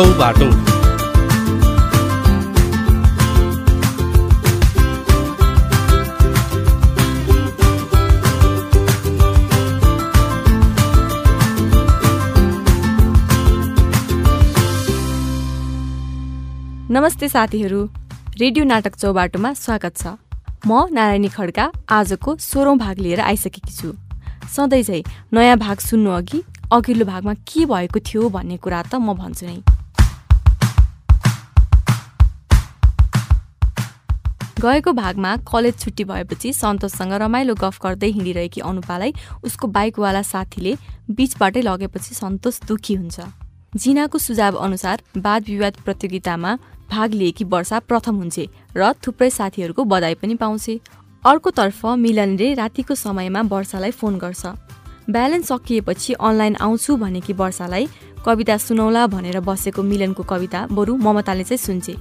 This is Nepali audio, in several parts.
चौबाटो नमस्ते साथीहरू। रेडियो नाटक चौबाटोमा स्वागत छ। म नारायणी खड्का आजको सोह्रौँ भाग लिएर आइसकेकी छु। सधैँ चाहिँ नयाँ भाग सुन्नु अघि अघिल्लो भागमा के भएको थियो भन्ने कुरा त म भन्छु नै। गएको भागमा कलेज छुट्टी भएपछि सन्तोषसँग रमाइलो गफ गर्दै हिँडिरहेकी अनुपालाई उसको बाइकवाला साथीले बिचबाटै लगेपछि सन्तोष दुखी हुन्छ। जिनाको सुझाव अनुसार वाद विवाद प्रतियोगितामा भाग लिएकी वर्षा प्रथम हुन्छे र थुप्रै साथीहरूको बधाई पनि पाउँछे। अर्कोतर्फ मिलनले रातिको समयमा वर्षालाई फोन गर्छ। ब्यालेन्स सकिएपछि अनलाइन आउँछु भनेकी वर्षालाई कविता सुनौला भनेर बसेको मिलनको कविता बरु ममताले चाहिँ सुन्छे।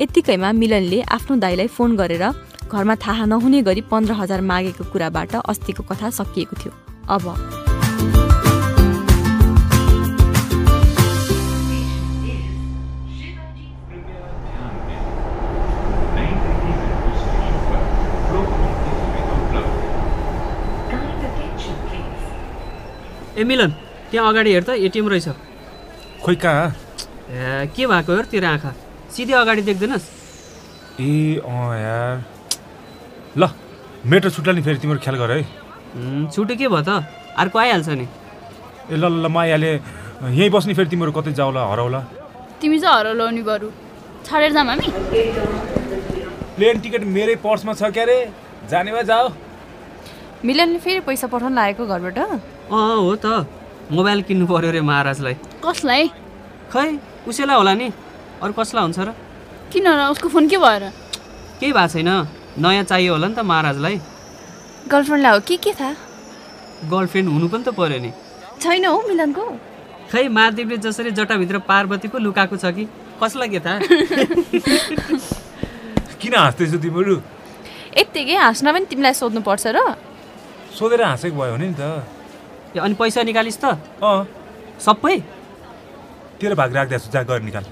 यत्तिकैमा मिलनले आफ्नो दाईलाई फोन गरेर घरमा थाहा नहुने गरी पन्ध्र हजार मागेको कुराबाट अस्तिको कथा सकिएको थियो। अब ए मिलन त्यहाँ अगाडि हेर त एटिएम रहेछ। खोइ कहाँ? ए के भएको हेर तेरो आँखा? सिधै अगाडि देख्दैनस्? ए अँ यार। ल मेट्रो छुट्ला नि फेरि तिम्रो ख्याल गर है। छुट्यो के भयो त? अर्को आइहाल्छ नि। ए ल ल ल म आइहालेँ। यहीँ बस्ने फेरि तिमीहरू कतै जाउला हराउला? तिमी चाहिँ हराउलाउने बरु। छाडेर जाऊँ हामी। प्लेन टिकट मेरै पर्समा छ क्या रे? जाने भए जाऊ मिलनले फेरि पैसा पठाउनु लागेको घरबाट? अँ हो त। मोबाइल किन्नु पर्यो रे महाराजलाई। कसलाई? खै उसैलाई होला नि। अरू कसलाई हुन्छ र? किन र? उसको फोन के भएर केही भएको छैन। नयाँ चाहियो होला नि त महाराजलाई। गर्लफ्रेन्डलाई हो के के थाहा? गर्लफ्रेन्ड हुनु पनि त पर्यो नि। छैन हौ मिलनको। खै महादेवले जसरी जटाभित्र पार्वतीको लुकाएको छ कि? कसलाई के थाहा? किन हाँस्दैछौ तिमीहरू? यत्तिकै हाँस्न पनि तिमीलाई सोध्नुपर्छ र। सोधेर हाँसेको भयो भने नि त। अनि पैसा निकालिस् त। अँ। सबै? तेरो भाग राख्दैछु जा गएर निकाल।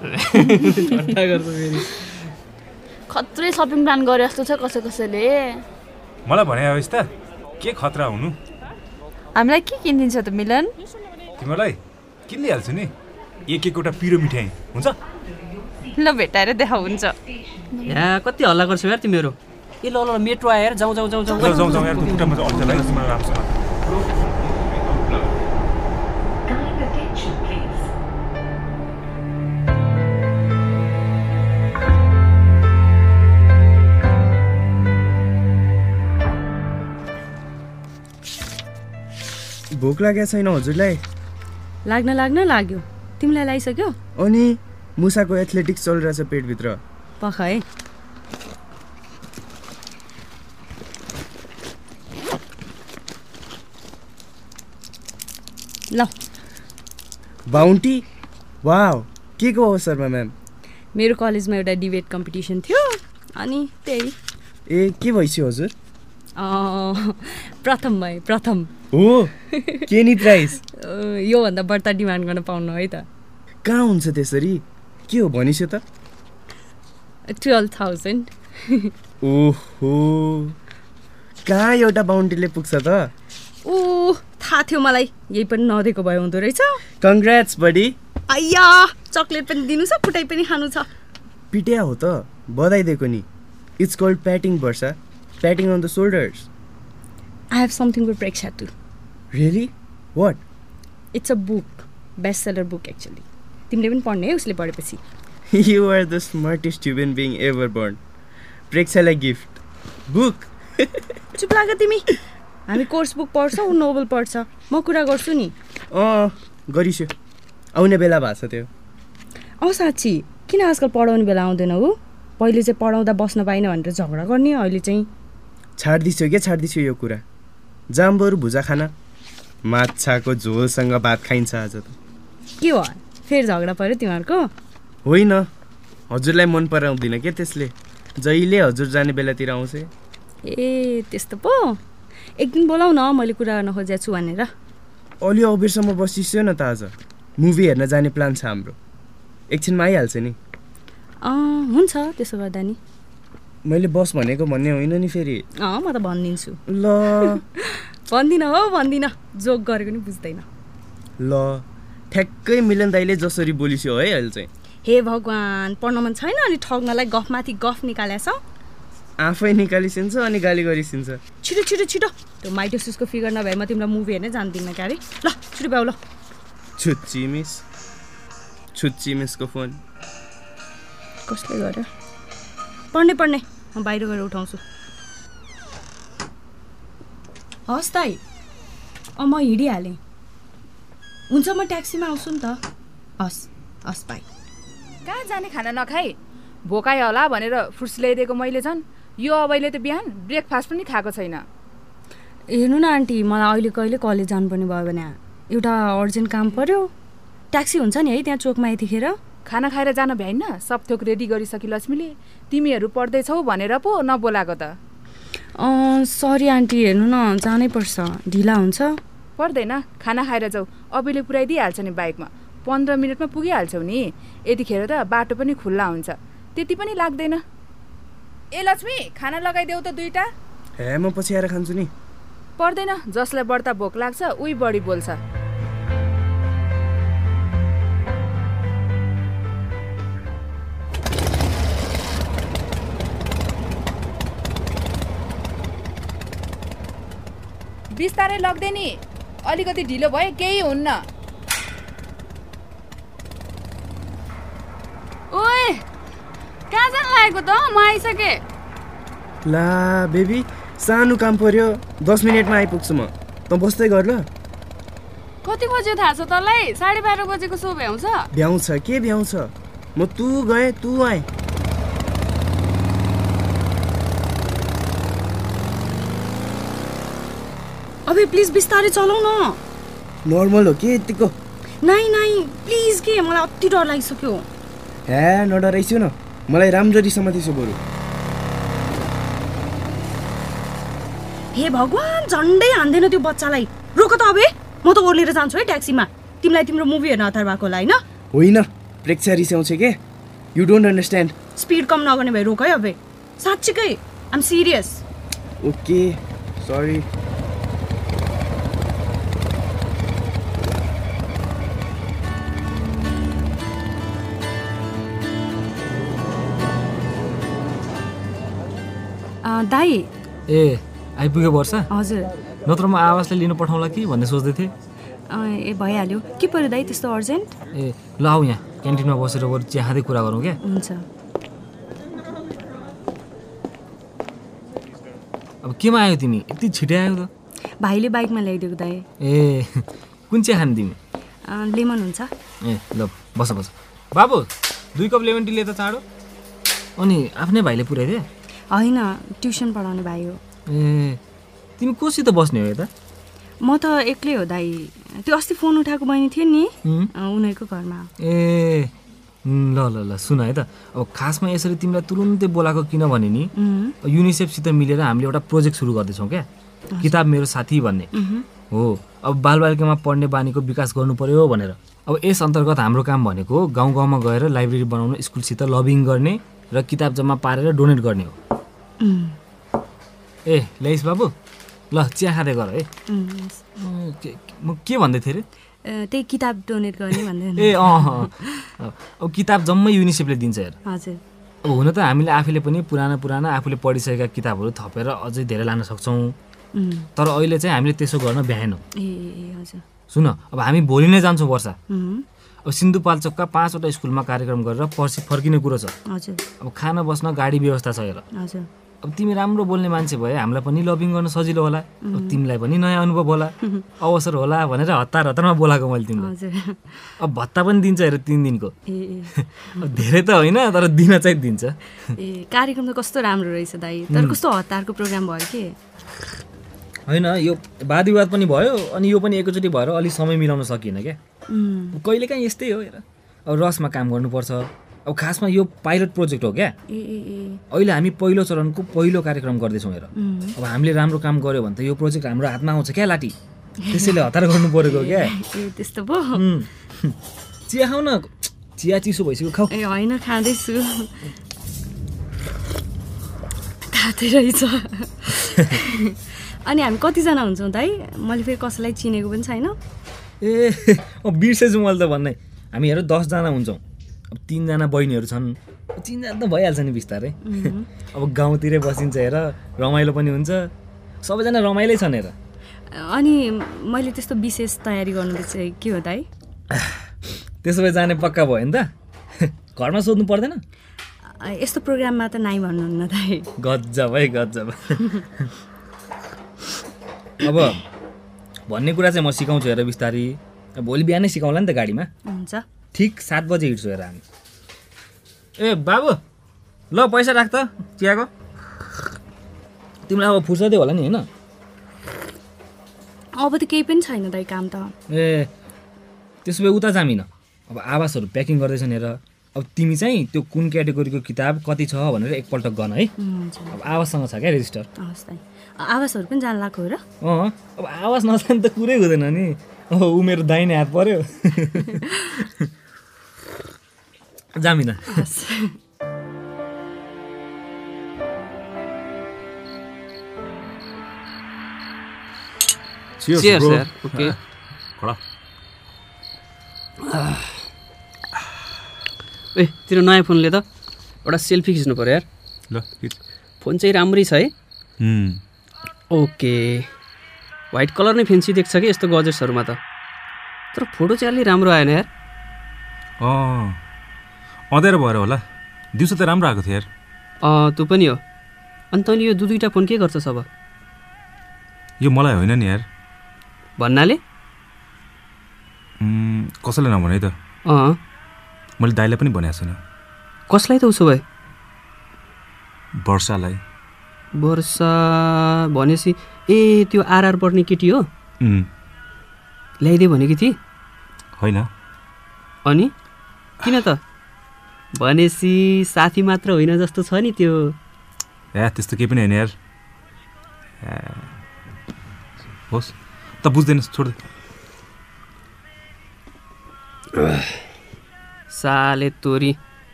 खत्रै सपिङ प्लान गरे जस्तो छ कसै कसैले। मलाई भने होस् त के खतरा हुनु? हामीलाई के किनिदिन्छ त मिलन? तिमीलाई किनिदिइहाल्छु नि। एक एकवटा पिरो मिठाई हुन्छ? ल भेटाएर देखा हुन्छ या कति हल्ला गर्छौ यार तिमीहरू। ए ल ल ल, मेट्रो आयो यार जाउँ जाउँ जाउँ। जाउँ जाउँ जाउँ यार खुट्टामा चाहिँ अल्छा तिमीलाई राम्रोसँग भोक लागेको छैन हजुरलाई? लाग्न लाग्न लाग्यो। तिमीलाई लगाइसक्यो अनि मुसाको एथलेटिक्स चलिरहेछ पेटभित्र। पख है। ल। बााउन्टी? वाव के को अवसरमा म्याम? मेरो कलेजमा एउटा डिबेट कम्पिटिसन थियो अनि त्यही। ए के भइसक्यो हजुर? प्रथम भएँ प्रथम। हो? के नि प्राइस योभन्दा बढ्ता डिमान्ड गर्न पाउनु है त। कहाँ हुन्छ त्यसरी? के हो भनिस्यो त? टुवेल्भ थाउजन्ड ओहो। कहाँ एउटा बााउन्टीले पुग्छ त? ऊ थाहा थियो मलाई। यही पनि नदिएको भए हुँदो रहेछ। कङ्ग्रेट्स बडी आइया चक्लेट पनि दिनु छ कुटाइ पनि खानु छ। पिट्या हो त। बधाई दिएको नि। It's called patting Barsha patting on the shoulders I have something Preksha to really what it's a book best seller book actually तिमीले पनि पढ्ने है उसले पढेपछि? You are the smartest human being ever born प्रेक्षालाई gift book चुप लाग तिमी। हामी कोर्स बुक पढ्छौँ ऊ नोभल पढ्छ। म कुरा गर्छु नि। अँ गरिस्यो आउने बेला भएको छ त्यो। औ साँच्ची। किन आजकल पढाउने बेला आउँदैन ऊ? पहिले चाहिँ पढाउँदा बस्न पाइनँ भनेर झगडा गर्ने अहिले चाहिँ। छाडिदिन्छु क्या छाडिदिन्छु यो कुरा। जाम्बोहरू भुजा खाना। माछाको झोलसँग भात खाइन्छ आज त। के हो? फेरि झगडा पऱ्यो तिमीहरूको? होइन। हजुरलाई मन पराउँदिनँ क्या त्यसले? जहिले हजुर जाने बेलातिर आउँछ। ए त्यस्तो पो? एक दिन बोलाउ न मैले कुरा गर्न खोजेको छु भनेर। अलि अबेरसम्म बसिस्यो न त आज। मुभी हेर्न जाने प्लान छ हाम्रो। एकछिनमा आइहाल्छ नि। अँ, हुन्छ त्यसो गर्दा नि। मैले बस भनेको भन्ने होइन नि फेरि। अँ म त भनिदिन्छु। ल। भन्दिनँ हो भन्दिनँ। जोक गरेको नि बुझ्दैन। ल ठ्याक्कै मिलन दाइले जसरी बोलिस्यो है अहिले चाहिँ। हे भगवान् पढ्न मन छैन अनि ठग्नलाई गफमाथि गफ निकालेछ? आफै निकालिसिन्छ अनि गाली गरिसिन्छ। छिटो छिटो छिटो। त्यो माइटोसिसको फिगर नभए म तिमीलाई मुभी हेर्नै जान्दिनँ क्यारे ल छिटो भ्याउ ल। छुच्ची मिस। छुच्ची मिसको फोन। कसले गर्यो? पढ्ने पढ्ने। म बाहिर गएर उठाउँछु। हस् दाइ अँ म हिँडिहालेँ। हुन्छ म ट्याक्सीमा आउँछु नि त। हस् हस् बाई कहाँ जाने खाना नखाइ भोकाइ होला भनेर फ्रुट्स ल्याइदिएको मैले झन्। यो अबैले त बिहान ब्रेकफास्ट पनि खाएको छैन। हेर्नु न आन्टी मलाई अहिले कहिले कलेज जानुपर्ने भयो भने एउटा अर्जेन्ट काम पर्यो। ट्याक्सी हुन्छ नि है त्यहाँ चोकमा यतिखेर? खाना खाएर जान भ्याइन सब थोक रेडी गरिसकि लक्ष्मीले। तिमीहरू पढ्दैछौ भनेर पो नबोलाएको त। सरी आन्टी हेर्नु न जानै पर्छ। ढिला हुन्छ? पर्दैन। खाना खाएर जाऊ। अबैले पुऱ्याइदिइहाल्छ नि बाइकमा। पन्ध्र मिनटमा पुगिहाल्छौ नि। यतिखेर त बाटो पनि खुल्ला हुन्छ। त्यति पनि लाग्दैन। ए लक्ष्मी खाना लगाइदेऊ त दुइटा हे म पछि आएर खान्छु नि। पर्दैन। जसलाई बढ्ता भोक लाग्छ उही बढी बोल्छ। बिस्तारै लग्दे नि। अलिकति ढिलो भए केही हुन्न। ओए कहाँ जान लागेको त म आइसकेँ। ला बेबी सानो काम पर्यो। दस मिनटमा आइपुग्छु म। त बस्दै गर ल। कति बज्यो थाहा छ तँलाई? साढे बाह्र बजेको सो भ्याउँछ। भ्याउँछ के भ्याउँछ? म तु गएँ तु आएँ। अबे प्लिज बिस्तारै चलाउ न। नर्मल हो के यतिको? नाइ नाइ प्लिज के? मलाई अति डर लागिसक्यो। हे नडराइस्यु न। मलाई राम्ररी समातिसो बरु। हे भगवान् झन्डै हान्दैन त्यो बच्चालाई। रोक त अबे म त ओर्लेर जान्छु है ट्याक्सीमा। तिमीलाई तिम्रो मुभी हेर्न हतार भएको होला होइन। होइन प्रेक्षा रिसाउँछ के? यु डोन्ट अन्डरस्ट्यान्ड स्पिड कम नगर्ने भए रोक है अबे। साँच्चीकै आम सिरियस ओके सरी दाई। ए आइपुग्यो वर्षा? हजुर। नत्र म आवासले लिनु पठाउँला कि भन्ने सोच्दै थिएँ। ए भइहाल्यो। के पऱ्यो दाई त्यस्तो अर्जेन्ट? ए ल आऊ यहाँ क्यान्टिनमा बसेर बरु चिया खाँदै कुरा गरौँ क्या। हुन्छ। अब केमा आयो तिमी? यति छिटै आयो त। भाइले बाइकमा ल्याइदिएको दाई। ए कुन चिया खाने तिमी? लेमन हुन्छ। ए ल बस बस। बाबु दुई कप लेमन टी ले त चाँडो। अनि आफ्नै भाइले पुऱ्याइदिए होइन ट्युसन पढाउने भाइ हो। ए तिमी कोसित बस्ने हो यता म त एक्लै हो दाई त्यो अस्ति फोन उठाएको बहिनी थियो नि उनीहरूको घरमा। ए ल ल ल सुन है त। अब खासमा यसरी तिमीलाई तुरुन्तै बोलाएको किनभने नि युनिसेफसित मिलेर हामीले एउटा प्रोजेक्ट सुरु गर्दैछौँ क्या। किताब मेरो साथी भन्ने। हो अब बालबालिकामा पढ्ने बानीको विकास गर्नु पर्यो भनेर। अब यस अन्तर्गत हाम्रो काम भनेको गाउँ गाउँमा गएर लाइब्रेरी बनाउन स्कुलसित लबिङ गर्ने र किताब जम्मा पारेर डोनेट गर्ने हो। ए ल्याइस बाबु ल चिया खाँदै गर है। म के भन्दै थिएँ अरे त्यही किताब डोनेट गर्ने भन्दै ए अँ। अब किताब जम्मै युनिसेफले दिन्छ हेर। हजुर। अब हुन त हामीले आफूले पनि पुराना पुराना आफूले पढिसकेका किताबहरू थपेर अझै धेरै लान सक्छौँ। तर अहिले चाहिँ हामीले त्यसो गर्न भ्याएनौँ। ए हजुर। सुन अब हामी भोलि नै जान्छौँ वर्षा। अब सिन्धुपाल्चोकका पाँचवटा स्कुलमा कार्यक्रम गरेर पर्सि फर्किने कुरो छ। हजुर। अब खान बस्न गाडी व्यवस्था छ हेर। हजुर। अब तिमी राम्रो बोल्ने मान्छे भए हामीलाई पनि लबिङ गर्न सजिलो होला। तिमीलाई पनि नयाँ अनुभव होला। अवसर होला भनेर हतार हतारमा बोलाएको मैले तिमीलाई। अब भत्ता पनि दिन्छ हेर तिन दिनको। ए अब धेरै त होइन तर दिन चाहिँ दिन्छ। ए कार्यक्रम त कस्तो राम्रो रहेछ दाई तर कस्तो हतारको प्रोग्राम भयो के? होइन यो वाद विवाद पनि भयो अनि यो पनि एकैचोटि भएर अलिक समय मिलाउन सकिएन क्या कहिलेकाहीँ यस्तै हो हेर। अब रसमा काम गर्नुपर्छ। अब खासमा यो पाइलट प्रोजेक्ट हो क्या? अहिले हामी पहिलो चरणको पहिलो कार्यक्रम गर्दैछौँ हेर। अब हामीले राम्रो काम गऱ्यो भने त यो प्रोजेक्ट हाम्रो हातमा आउँछ क्या लाटी त्यसैले हतार गर्नु परेको क्या। ए त्यस्तो पो. चिया खाऊ न। चिया चिसो भइसक्यो खाऊ। ए होइन खाँदैछु। तातै रहेछ। अनि हामी कतिजना हुन्छौँ दाइ मैले फेरि कसैलाई चिनेको पनि छैन। ए बिर्सेछु मैले त भन्नै हामी हेर दसजना हुन्छौँ। अब तिनजना बहिनीहरू छन्। तिनजना त भइहाल्छ नि बिस्तारै। अब गाउँतिरै बसिन्छ हेर रमाइलो पनि हुन्छ। सबैजना रमाइलै छन् हेर। अनि मैले त्यस्तो विशेष तयारी गर्नु चाहिँ के हो दाइ? त्यसो भए जाने पक्का भयो नि त। घरमा सोध्नु पर्दैन। यस्तो प्रोग्राममा त नाइ भन्नुहुन्न दाइ। गजब है गजब। अब भन्ने कुरा चाहिँ म सिकाउँछु हेर बिस्तारी। भोलि बिहानै सिकाउँला नि त गाडीमा। हुन्छ। ठिक सात बजे हिँड्छु हेर हामी। ए बाबु ल पैसा राख त चियाको। तिमीलाई अब फुर्सदै होला नि होइन? अब त केही पनि छैन दाइ काम त। ए त्यसो भए उता जामिन। अब आवासहरू प्याकिङ गर्दैछन् हेर। अब तिमी चाहिँ त्यो कुन क्याटेगोरीको किताब कति छ भनेर एकपल्ट गन है। अब आवाससँग छ क्या रेजिस्टर आवासहरू पनि जान लाग्यो हो र। अँ अब आवाज नजाने त कुरै हुँदैन नि। अब ऊ मेरो दाहिने हात पऱ्यो जामिन। Cheers, bro. ओके ए तेरो नयाँ फोनले त एउटा सेल्फी खिच्नु पऱ्यो यार। ल। फोन चाहिँ राम्रै छ है। ओके। व्हाइट कलर नै फेन्सी देख्छ कि यस्तो गजेट्सहरूमा त। तर फोटो चाहिँ अलि राम्रो आएन यार। अँध्यारो भएर होला। दिउँसो त राम्रो आएको थियो यार। अँ त्यो पनि हो। अनि तैँले यो दुई दुईवटा फोन के गर्छस् अब? यो मलाई होइन नि यार। भन्नाले? कसैलाई नभने त। अँ। मैले दाइलाई पनि भनेको छैन। कसलाई त उसो भए? वर्षालाई। वर्षा भनेपछि ए त्यो आरआर पढ्ने केटी हो। ल्याइदियो भनेकी थिए होइन। अनि? किन त? भनेपछि साथी मात्र होइन जस्तो छ नि त्यो। ए त्यस्तो केही पनि होइन यार। होस् त बुझ्दैनस् छोड्दै साले तोरी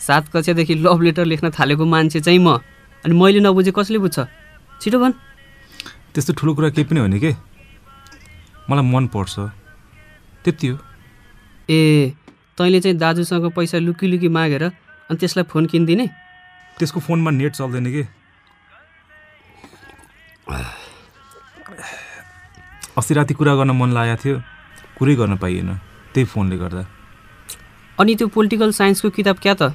सात कक्षादेखि लभ लेटर लेख्न थालेको मान्छे चाहिँ म। अनि मैले नबुझे कसले बुझ्छ? छिटो भन्। त्यस्तो ठुलो कुरा केही पनि होइन कि? मलाई मन पर्छ। त्यति हो। ए तैँले चाहिँ दाजुसँग पैसा लुकी लुकी मागेर अनि त्यसलाई फोन किनिदिने? त्यसको फोनमा नेट चल्दैन कि? अस्ति राति कुरा गर्न मन लागेको थियो। कुरै गर्न पाइएन। त्यही फोनले गर्दा। अनि त्यो पोलिटिकल साइन्सको किताब क्या त?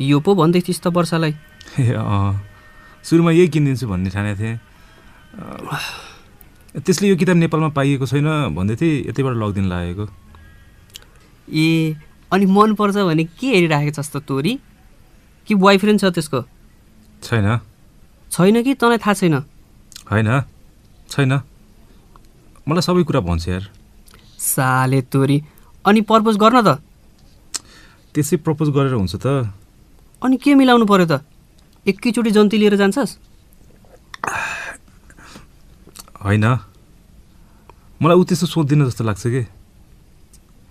यो पो भन्दै थिइस् त वर्षालाई। ए अँ। सुरुमा यही किनिदिन्छु भन्ने ठानेको थिएँ। त्यसले यो किताब नेपालमा पाइएको छैन भन्दै थिएँ। यतैबाट लगिदिनु लागेको। ए अनि मन पर्छ भने के हेरिराखेको छस् त तोरी? कि बोयफ्रेन्ड छ त्यसको? छैन। छैन कि? तँलाई थाहा छैन? होइन। छैन। मलाई सबै कुरा भन्छ यार। साले तोरी। अनि पर्पोज गर्न त? त्यसै प्रपोज गरेर हुन्छ त। अनि के मिलाउनु पर्यो त? एकैचोटि जन्ती लिएर जान्छस्? होइन। मलाई ऊ त्यस्तो सोध्दिन जस्तो लाग्छ कि?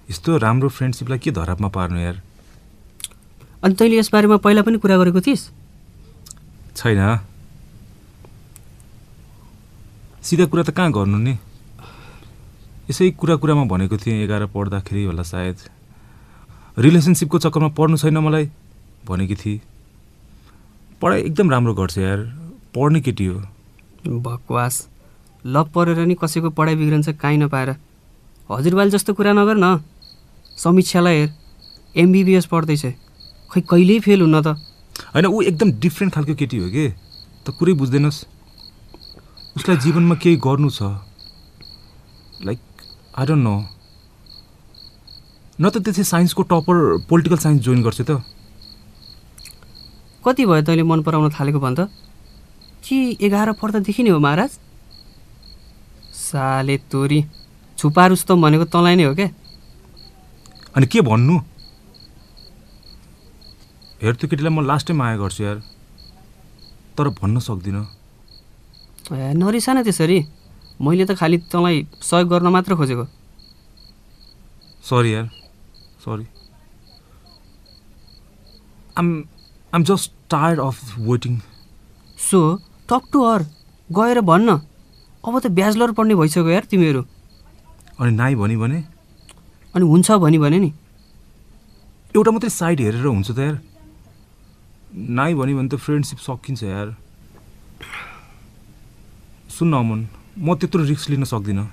यस्तो राम्रो फ्रेन्डसिपलाई के धरापमा पार्नु यार? अनि तैँले यसबारेमा पहिला पनि कुरा गरेको थिइस्? छैन। सिधा कुरा त कहाँ गर्नु नि? यसै कुरा कुरामा भनेको थिएँ एघार पढ्दाखेरि होला सायद। रिलेसनसिपको चक्करमा पढ्नु छैन मलाई भनेकी थिएँ। पढाइ एकदम राम्रो गर्छ यार पढ्ने केटी हो। बकवास। लभ परेर नि कसैको पढाइ बिग्रन्छ काहीँ नपाएर। हजुरबाले जस्तो कुरा नगर न। समीक्षालाई हेर। एमबिबिएस पढ्दैछ। खै कहिल्यै फेल हुन्न त? होइन ऊ एकदम डिफ्रेन्ट खालको केटी हो कि? त कुरै बुझ्दैनस्। उसलाई जीवनमा केही गर्नु छ। लाइक आई डोन्ट नो न त त्यसै साइन्सको टपर पोलिटिकल साइन्स जोइन गर्छ त। कति भयो तैँले मन पराउन थालेको भन् त? कि एघार पढ्दादेखि नै हो महाराज? साले तोरी। छुपा रुस्तम भनेको तँलाई नै हो क्या अनि के भन्नु? हेर त्यो केटीलाई म लास्ट टाइम माया गर्छु यार। तर भन्न सक्दिनँ। ए नरिसा न त्यसरी। मैले त खालि तँलाई सहयोग गर्न मात्र खोजेको। सरी यार sorry I'm I'm just tired of waiting so talk to her गएर भन्न। अब त ब्याचलर पढ्ने भइसक्यो यार तिमीहरू। अनि नाइ भनी भने? अनि हुन्छ भनी भने नि। एउटा मात्रै साइड हेरेर हुन्छ त यार। नाइ भन्यो भने त फ्रेन्डसिप सकिन्छ यार। सुन्न अमन म त्यत्रो रिस्क लिन सक्दिनँ।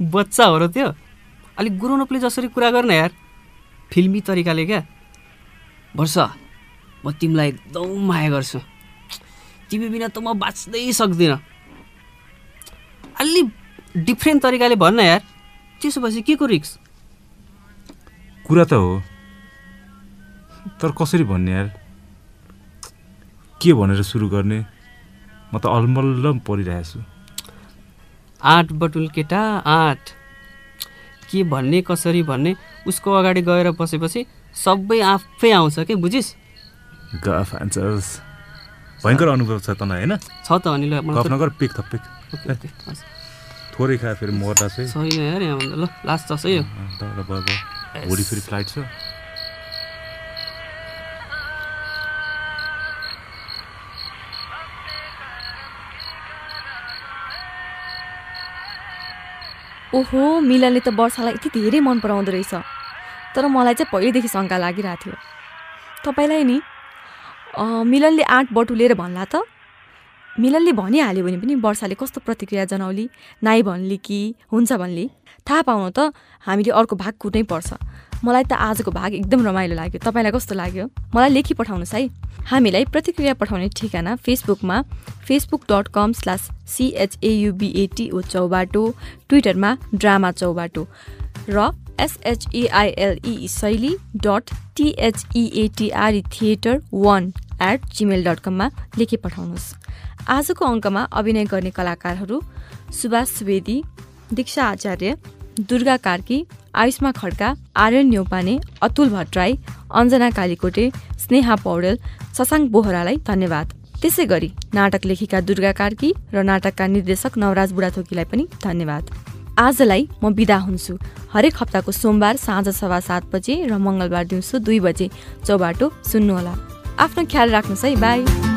बच्चा हो र त्यो अलिक गुरुनपले जसरी कुरा गर्न यार। फिल्मी तरिकाले क्या। वर्ष म तिमीलाई एकदम माया गर्छु। तिमी बिना त म बाँच्दै सक्दिनँ। अलि डिफ्रेन्ट तरिकाले भन्न यार त्यसो भएपछि के को रिक्स कुरा त हो। तर कसरी भन्ने यार? के भनेर सुरु गर्ने? म त अलमल्ल परिरहेको छु आँट बटुल केटा आँट के भन्ने कसरी भन्ने उसको अगाडि गएर बसेपछि सबै आफै आउँछ के बुझिस्? गफ आन्सर्स भयङ्कर अनुभव छ तँलाई होइन? छ त अनि त- नगर पिक थपिक। थोरै खायो फेरि मर्दा चाहिँ। छैन यार यहाँभन्दा ल लास्ट छ है। भोलि फेरि फ्लाइट छ। ओहो मिलनले त वर्षालाई यति धेरै मन पराउँदो रहेछ। तर मलाई चाहिँ पहिल्यैदेखि शङ्का लागिरहेको थियो। तपाईँलाई नि मिलनले आँट बटुलेर भन्ला त। मिलनले भनिहाल्यो भने पनि वर्षाले कस्तो प्रतिक्रिया जनाउली नाइ भन्ली कि हुन्छ भन्ली थाहा पाउनु त हामीले अर्को भाग कुर्नै पर्छ। मलाई त आजको भाग एकदम रमाइलो लाग्यो। तपाईँलाई कस्तो लाग्यो? मलाई लेखी पठाउनुहोस् है। हामीलाई प्रतिक्रिया पठाउने ठेगाना फेसबुकमा Facebook dot com slash सिएचएयुबिएटिओ Chaubato ट्विटरमा ड्रामा चौबाटो र एसएचइआइएलई शैली dot टिएचइएटिआरई theatre one at Gmail dot कममा लेखी पठाउनुहोस्। आजको अङ्कमा अभिनय गर्ने कलाकारहरू सुभाष सुवेदी दीक्षा आचार्य दुर्गा कार्की आयुष्मा खड्का आर्यन न्यौपाने अतुल भट्टराई अञ्जना कालीकोटे स्नेहा पौडेल शशाङ्क बोहरालाई धन्यवाद। त्यसै गरी नाटक लेखिका दुर्गा कार्की र नाटकका निर्देशक नवराज बुढाथोकीलाई पनि धन्यवाद। आजलाई म बिदा हुन्छु। हरेक हप्ताको सोमबार साँझ सवा सात बजे र मङ्गलबार दिउँसो दुई बजे चौबाटो सुन्नुहोला। आफ्नो ख्याल राख्नुहोस् है बाई।